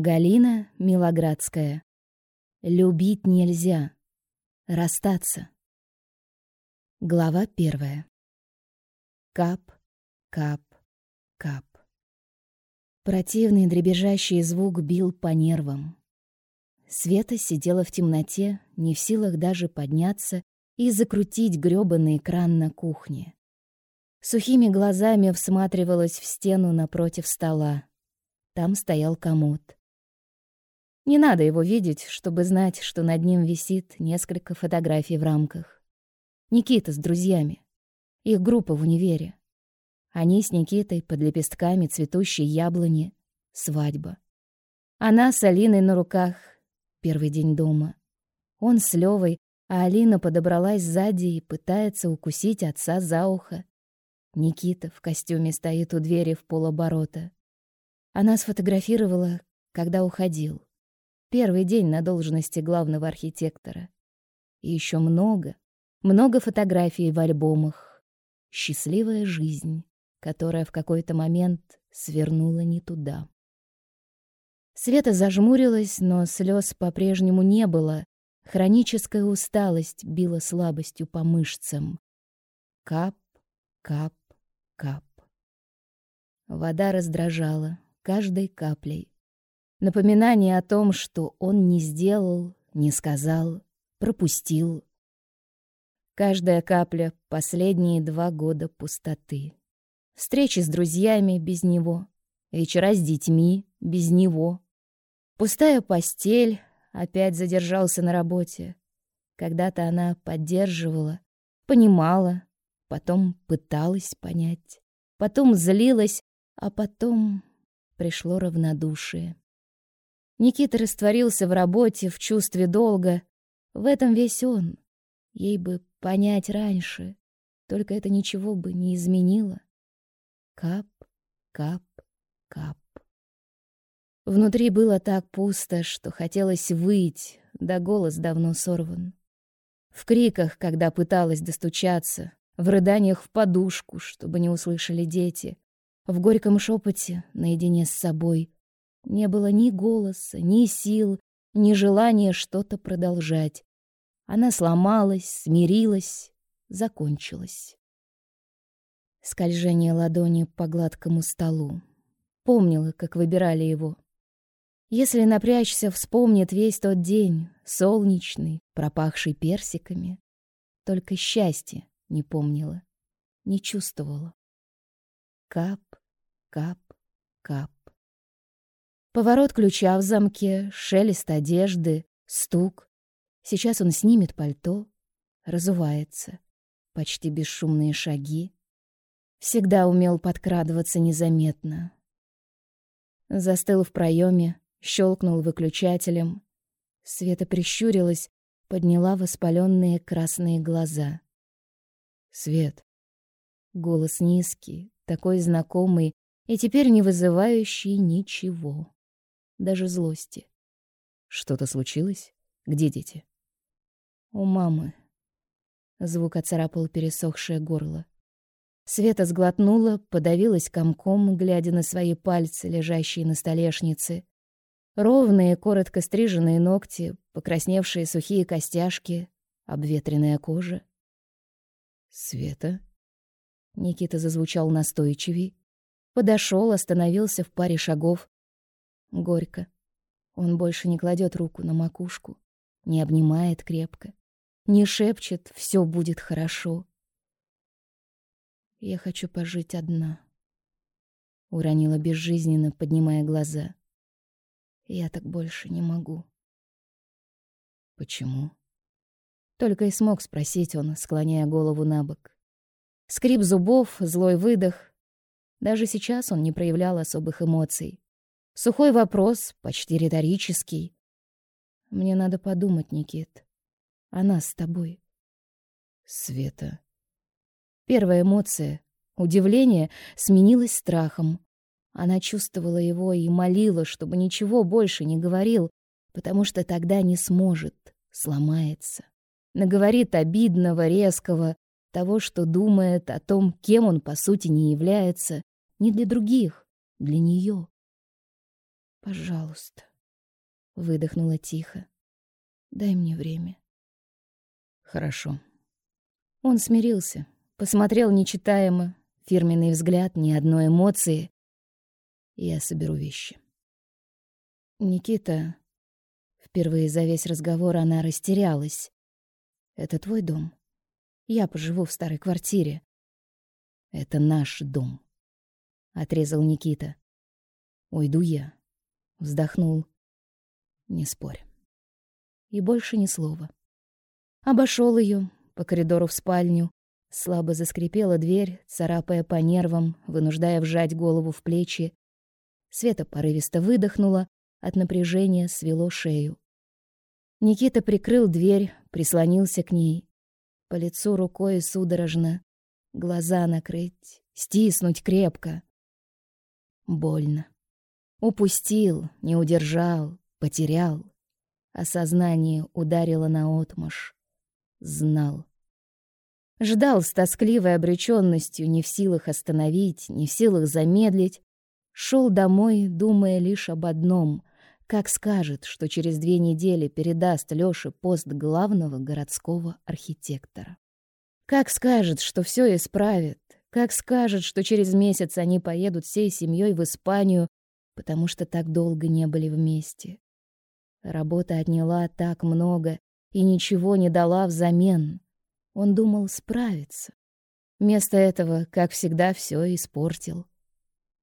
Галина Милоградская. Любить нельзя. Расстаться. Глава первая. Кап, кап, кап. Противный дребезжащий звук бил по нервам. Света сидела в темноте, не в силах даже подняться и закрутить грёбаный экран на кухне. Сухими глазами всматривалась в стену напротив стола. Там стоял комод. Не надо его видеть, чтобы знать, что над ним висит несколько фотографий в рамках. Никита с друзьями. Их группа в универе. Они с Никитой под лепестками цветущей яблони. Свадьба. Она с Алиной на руках. Первый день дома. Он с Левой, а Алина подобралась сзади и пытается укусить отца за ухо. Никита в костюме стоит у двери в полоборота. Она сфотографировала, когда уходил. Первый день на должности главного архитектора. И еще много, много фотографий в альбомах. Счастливая жизнь, которая в какой-то момент свернула не туда. Света зажмурилась, но слез по-прежнему не было. Хроническая усталость била слабостью по мышцам. Кап, кап, кап. Вода раздражала каждой каплей. Напоминание о том, что он не сделал, не сказал, пропустил. Каждая капля — последние два года пустоты. Встречи с друзьями без него, вечера с детьми без него. Пустая постель, опять задержался на работе. Когда-то она поддерживала, понимала, потом пыталась понять, потом злилась, а потом пришло равнодушие. Никита растворился в работе, в чувстве долга. В этом весь он. Ей бы понять раньше, только это ничего бы не изменило. Кап, кап, кап. Внутри было так пусто, что хотелось выйти, да голос давно сорван. В криках, когда пыталась достучаться, в рыданиях в подушку, чтобы не услышали дети, в горьком шепоте наедине с собой — не было ни голоса, ни сил, ни желания что-то продолжать. Она сломалась, смирилась, закончилась. Скольжение ладони по гладкому столу. Помнила, как выбирали его. Если напрячься, вспомнит весь тот день, солнечный, пропахший персиками. Только счастье не помнила, не чувствовала. Кап, кап, кап. Поворот ключа в замке, шелест одежды, стук. Сейчас он снимет пальто, разувается. Почти бесшумные шаги. Всегда умел подкрадываться незаметно. Застыл в проеме, щелкнул выключателем. Света прищурилась, подняла воспаленные красные глаза. «Свет». Голос низкий, такой знакомый и теперь не вызывающий ничего даже злости. Что-то случилось? Где дети? У мамы. Звук оцарапал пересохшее горло. Света сглотнула, подавилась комком, глядя на свои пальцы, лежащие на столешнице. Ровные, коротко стриженные ногти, покрасневшие сухие костяшки, обветренная кожа. «Света?» Никита зазвучал настойчивей. Подошел, остановился в паре шагов, Горько. Он больше не кладет руку на макушку, не обнимает крепко, не шепчет «все будет хорошо». «Я хочу пожить одна», — уронила безжизненно, поднимая глаза. «Я так больше не могу». «Почему?» Только и смог спросить он, склоняя голову на бок. Скрип зубов, злой выдох. Даже сейчас он не проявлял особых эмоций. Сухой вопрос, почти риторический. Мне надо подумать, Никит. О нас с тобой. Света. Первая эмоция, удивление, сменилась страхом. Она чувствовала его и молила, чтобы ничего больше не говорил, потому что тогда не сможет, сломается. Наговорит обидного, резкого, того, что думает о том, кем он по сути не является, не для других, для нее. Пожалуйста. Выдохнула тихо. Дай мне время. Хорошо. Он смирился, посмотрел нечитаемо, фирменный взгляд, ни одной эмоции. Я соберу вещи. Никита... Впервые за весь разговор она растерялась. Это твой дом. Я поживу в старой квартире. Это наш дом. Отрезал Никита. Уйду я. Вздохнул. Не спорь. И больше ни слова. Обошел ее по коридору в спальню. Слабо заскрипела дверь, царапая по нервам, вынуждая вжать голову в плечи. Света порывисто выдохнула, от напряжения свело шею. Никита прикрыл дверь, прислонился к ней. По лицу рукой судорожно. Глаза накрыть, стиснуть крепко. Больно. Упустил, не удержал, потерял. Осознание ударило наотмашь. Знал. Ждал с тоскливой обречённостью, не в силах остановить, не в силах замедлить. Шел домой, думая лишь об одном — как скажет, что через две недели передаст Лёше пост главного городского архитектора. Как скажет, что всё исправит. Как скажет, что через месяц они поедут всей семьёй в Испанию, потому что так долго не были вместе. Работа отняла так много и ничего не дала взамен. Он думал справиться. Вместо этого, как всегда, всё испортил.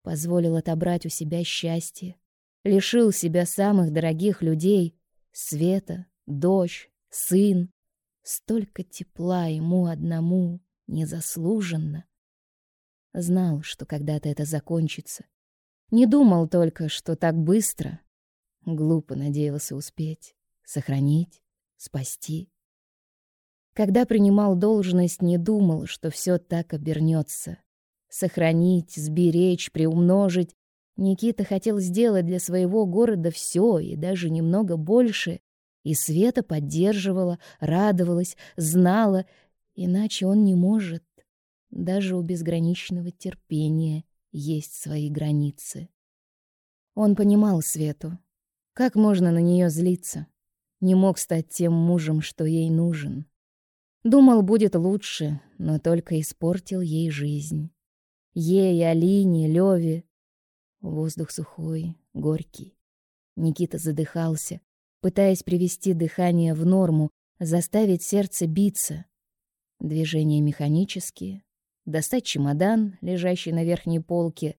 Позволил отобрать у себя счастье, лишил себя самых дорогих людей, света, дочь, сын. Столько тепла ему одному незаслуженно. Знал, что когда-то это закончится. Не думал только, что так быстро. Глупо надеялся успеть, сохранить, спасти. Когда принимал должность, не думал, что все так обернется. Сохранить, сберечь, приумножить Никита хотел сделать для своего города все и даже немного больше, и Света поддерживала, радовалась, знала, иначе он не может. Даже у безграничного терпения есть свои границы. Он понимал Свету. Как можно на нее злиться? Не мог стать тем мужем, что ей нужен. Думал, будет лучше, но только испортил ей жизнь. Ей, Алине, Леве, Воздух сухой, горький. Никита задыхался, пытаясь привести дыхание в норму, заставить сердце биться. Движения механические. Достать чемодан, лежащий на верхней полке.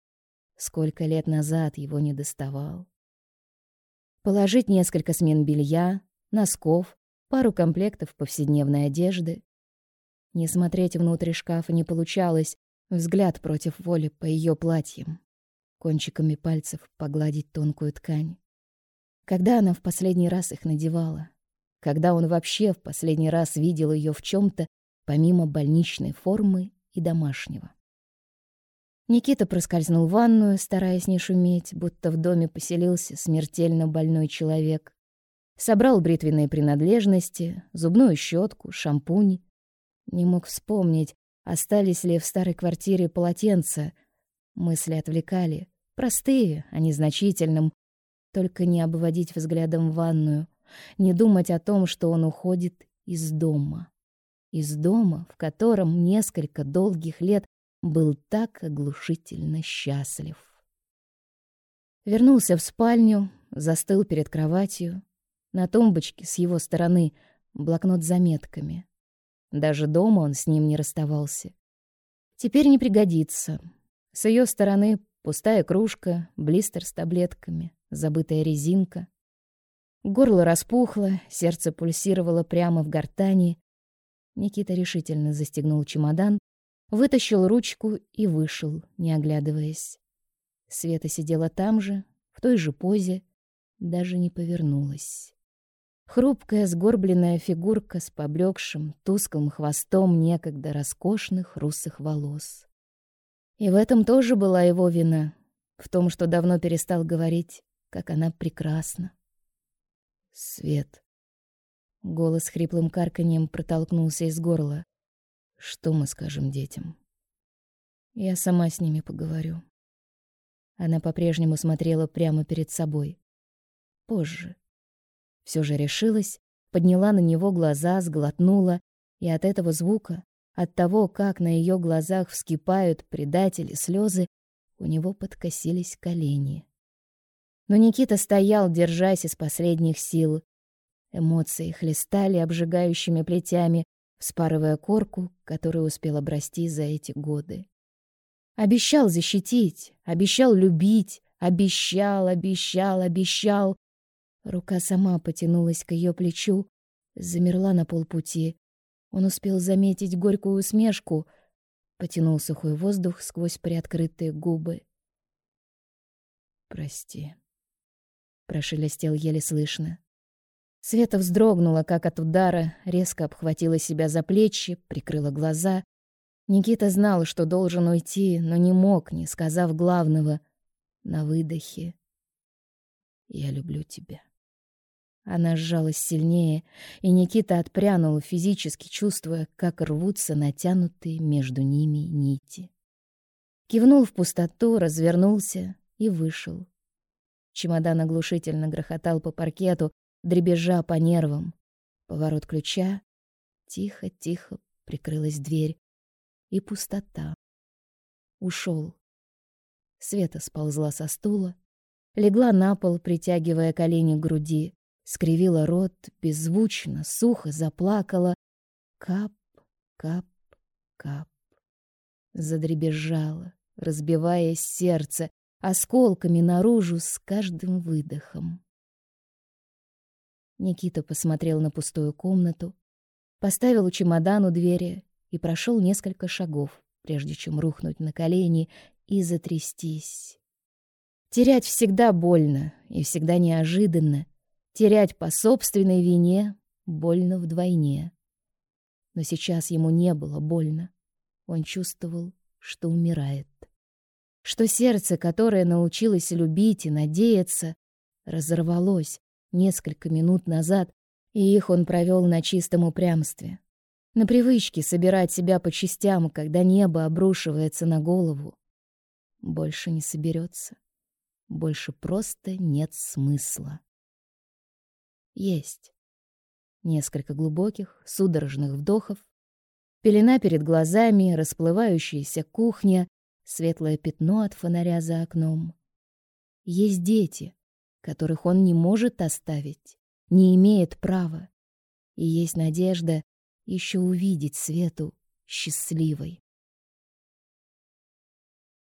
Сколько лет назад его не доставал. Положить несколько смен белья, носков, пару комплектов повседневной одежды. Не смотреть внутрь шкафа не получалось, взгляд против воли по ее платьям кончиками пальцев погладить тонкую ткань. Когда она в последний раз их надевала? Когда он вообще в последний раз видел ее в чем то помимо больничной формы и домашнего? Никита проскользнул в ванную, стараясь не шуметь, будто в доме поселился смертельно больной человек. Собрал бритвенные принадлежности, зубную щетку, шампунь. Не мог вспомнить, остались ли в старой квартире полотенца. Мысли отвлекали. Простые, о незначительном. Только не обводить взглядом ванную, не думать о том, что он уходит из дома. Из дома, в котором несколько долгих лет был так оглушительно счастлив. Вернулся в спальню, застыл перед кроватью. На тумбочке с его стороны блокнот с заметками. Даже дома он с ним не расставался. Теперь не пригодится. С ее стороны Пустая кружка, блистер с таблетками, забытая резинка. Горло распухло, сердце пульсировало прямо в гортани. Никита решительно застегнул чемодан, вытащил ручку и вышел, не оглядываясь. Света сидела там же, в той же позе, даже не повернулась. Хрупкая, сгорбленная фигурка с поблекшим, тусклым хвостом некогда роскошных русых волос. И в этом тоже была его вина, в том, что давно перестал говорить, как она прекрасна. Свет. Голос хриплым карканьем протолкнулся из горла. Что мы скажем детям? Я сама с ними поговорю. Она по-прежнему смотрела прямо перед собой. Позже. Все же решилась, подняла на него глаза, сглотнула, и от этого звука, от того, как на ее глазах вскипают предатели слезы, у него подкосились колени. Но Никита стоял, держась из последних сил. Эмоции хлестали обжигающими плетями, вспарывая корку, которую успел обрасти за эти годы. Обещал защитить, обещал любить, обещал, обещал, обещал. Рука сама потянулась к ее плечу, замерла на полпути. Он успел заметить горькую усмешку, потянул сухой воздух сквозь приоткрытые губы. Прости, прошелестел еле слышно. Света вздрогнула, как от удара, резко обхватила себя за плечи, прикрыла глаза. Никита знал, что должен уйти, но не мог, не сказав главного на выдохе. Я люблю тебя. Она сжалась сильнее, и Никита отпрянул физически, чувствуя, как рвутся натянутые между ними нити. Кивнул в пустоту, развернулся и вышел. Чемодан оглушительно грохотал по паркету, дребезжа по нервам. Поворот ключа. Тихо-тихо прикрылась дверь. И пустота. Ушел. Света сползла со стула, легла на пол, притягивая колени к груди, скривила рот, беззвучно, сухо заплакала. Кап, кап, кап. Задребезжала, разбивая сердце, осколками наружу с каждым выдохом. Никита посмотрел на пустую комнату, поставил чемодан у двери и прошел несколько шагов, прежде чем рухнуть на колени и затрястись. Терять всегда больно и всегда неожиданно. Терять по собственной вине больно вдвойне. Но сейчас ему не было больно. Он чувствовал, что умирает что сердце, которое научилось любить и надеяться, разорвалось несколько минут назад, и их он провел на чистом упрямстве. На привычке собирать себя по частям, когда небо обрушивается на голову. Больше не соберется. Больше просто нет смысла. Есть. Несколько глубоких, судорожных вдохов, пелена перед глазами, расплывающаяся кухня, светлое пятно от фонаря за окном. Есть дети, которых он не может оставить, не имеет права. И есть надежда еще увидеть Свету счастливой.